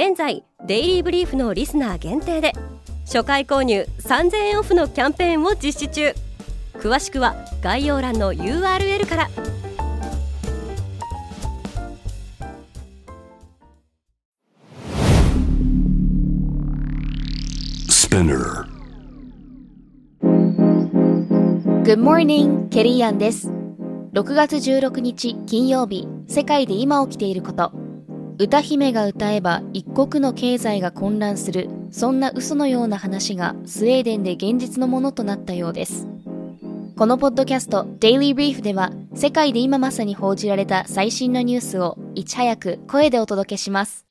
現在デイリーブリーフのリスナー限定で初回購入3000円オフのキャンペーンを実施中。詳しくは概要欄の URL からス p i n n e Good morning, ケリーアンです。6月16日金曜日世界で今起きていること歌姫が歌えば一国の経済が混乱する。そんな嘘のような話がスウェーデンで現実のものとなったようです。このポッドキャスト Daily Brief では世界で今まさに報じられた最新のニュースをいち早く声でお届けします。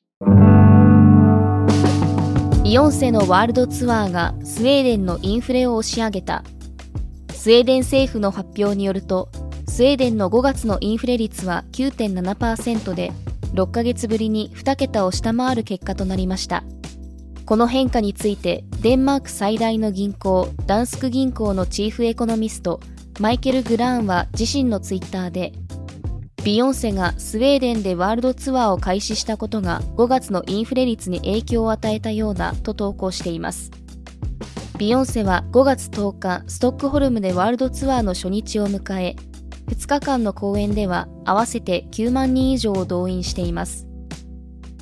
ビヨンセのワールドツアーがスウェーデンのインフレを押し上げた。スウェーデン政府の発表によるとスウェーデンの5月のインフレ率は9.7%で6ヶ月ぶりに2桁を下回る結果となりました。この変化についてデンマーク最大の銀行ダンスク銀行のチーフエコノミストマイケル・グラーンは自身のツイッターでビヨンセがスウェーデンでワールドツアーを開始したことが5月のインフレ率に影響を与えたようだと投稿しています。ビヨンセは5月10日ストックホルムでワールドツアーの初日を迎え2日間の公演では合わせて9万人以上を動員しています。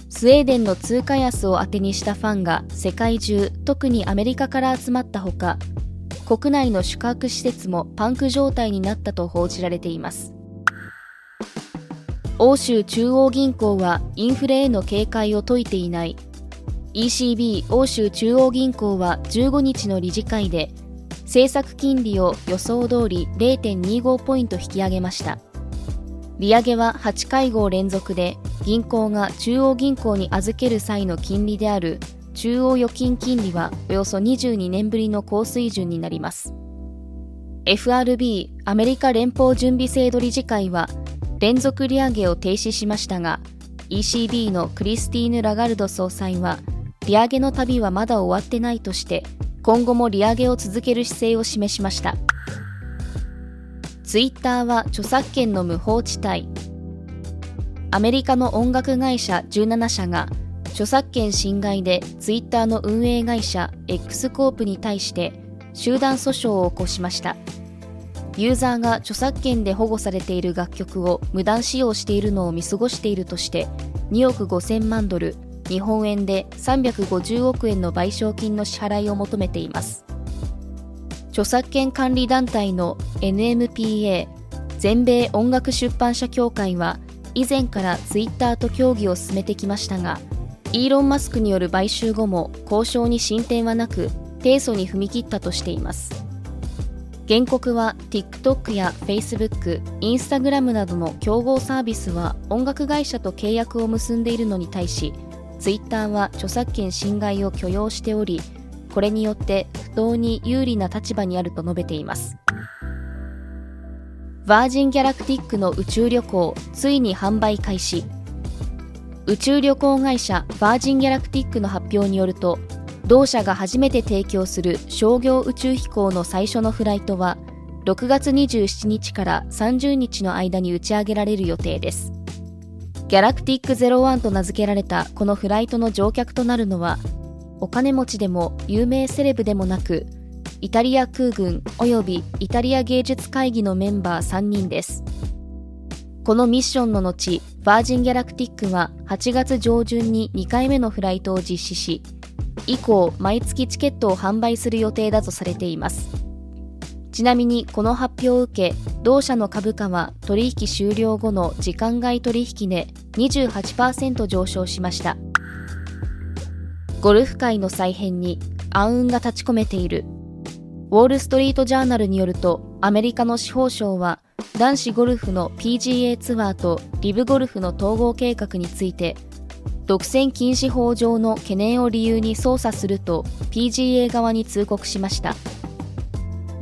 スウェーデンの通貨安を当てにしたファンが世界中、特にアメリカから集まったほか、国内の宿泊施設もパンク状態になったと報じられています。欧州中央銀行はインフレへの警戒を解いていない。ECB 欧州中央銀行は15日の理事会で政策金利を予想通り0.25ポイント引き上げました。利上げは8会合連続で銀行が中央銀行に預ける際の金利である中央預金金利はおよそ22年ぶりの高水準になります。FRB アメリカ連邦準備制度理事会は連続利上げを停止しましたが ECB のクリスティーヌ・ラガルド総裁は利上げの旅はまだ終わってないとして今後も利上げを続ける姿勢を示しました。ツイッターは著作権の無法地帯。アメリカの音楽会社17社が著作権侵害でツイッターの運営会社 X コープに対して集団訴訟を起こしました。ユーザーが著作権で保護されている楽曲を無断使用しているのを見過ごしているとして2億5000万ドル日本円で350億円の賠償金の支払いを求めています。著作権管理団体の NMPA 全米音楽出版社協会は以前からツイッターと協議を進めてきましたがイーロン・マスクによる買収後も交渉に進展はなく提訴に踏み切ったとしています。原告は TikTok や Facebook、Instagram などの競合サービスは音楽会社と契約を結んでいるのに対しツイッターは著作権侵害を許容しており、これによって不当に有利な立場にあると述べています。バージン・ギャラクティックの宇宙旅行、ついに販売開始。宇宙旅行会社バージン・ギャラクティックの発表によると、同社が初めて提供する商業宇宙飛行の最初のフライトは、6月27日から30日の間に打ち上げられる予定です。ギャラクティック01と名付けられたこのフライトの乗客となるのは、お金持ちでも有名セレブでもなく、イタリア空軍及びイタリア芸術会議のメンバー3人です。このミッションの後、バージン・ギャラクティックは8月上旬に2回目のフライトを実施し、以降、毎月チケットを販売する予定だとされています。ちなみにこの発表を受け、同社の株価は取引終了後の時間外取引で28%上昇しました。ゴルフ界の再編に暗雲が立ち込めている。ウォール・ストリート・ジャーナルによると、アメリカの司法省は、男子ゴルフの PGA ツアーとリブゴルフの統合計画について、独占禁止法上の懸念を理由に捜査すると PGA 側に通告しました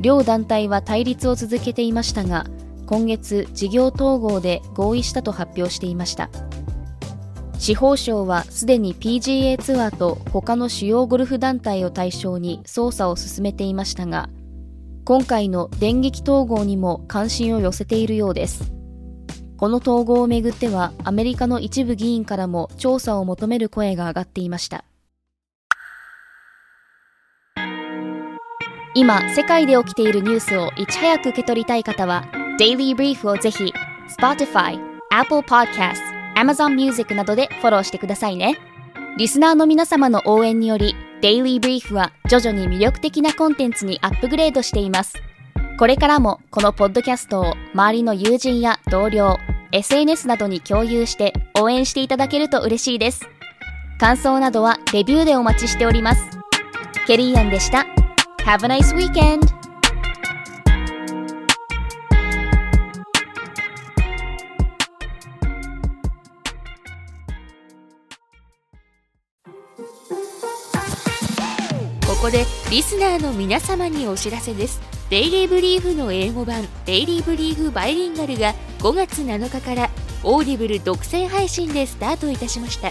両団体は対立を続けていましたが今月事業統合で合意したと発表していました。司法省はすでに PGA ツアーと他の主要ゴルフ団体を対象に捜査を進めていましたが今回の電撃統合にも関心を寄せているようです。この統合をめぐってはアメリカの一部議員からも調査を求める声が上がっていました。今世界で起きているニュースをいち早く受け取りたい方は Daily Brief をぜひ Spotify、Apple Podcast、Amazon Music などでフォローしてくださいねリスナーの皆様の応援により Daily Brief は徐々に魅力的なコンテンツにアップグレードしていますこれからもこのポッドキャストを周りの友人や同僚 SNS などに共有して応援していただけると嬉しいです。感想などはレビューでお待ちしております。ケリーアンでした。Have a nice weekend! ここでリスナーの皆様にお知らせです。デイリーブリーフの英語版デイリーブリーフバイリンガルが5月7日からオーディブル独占配信でスタートいたしました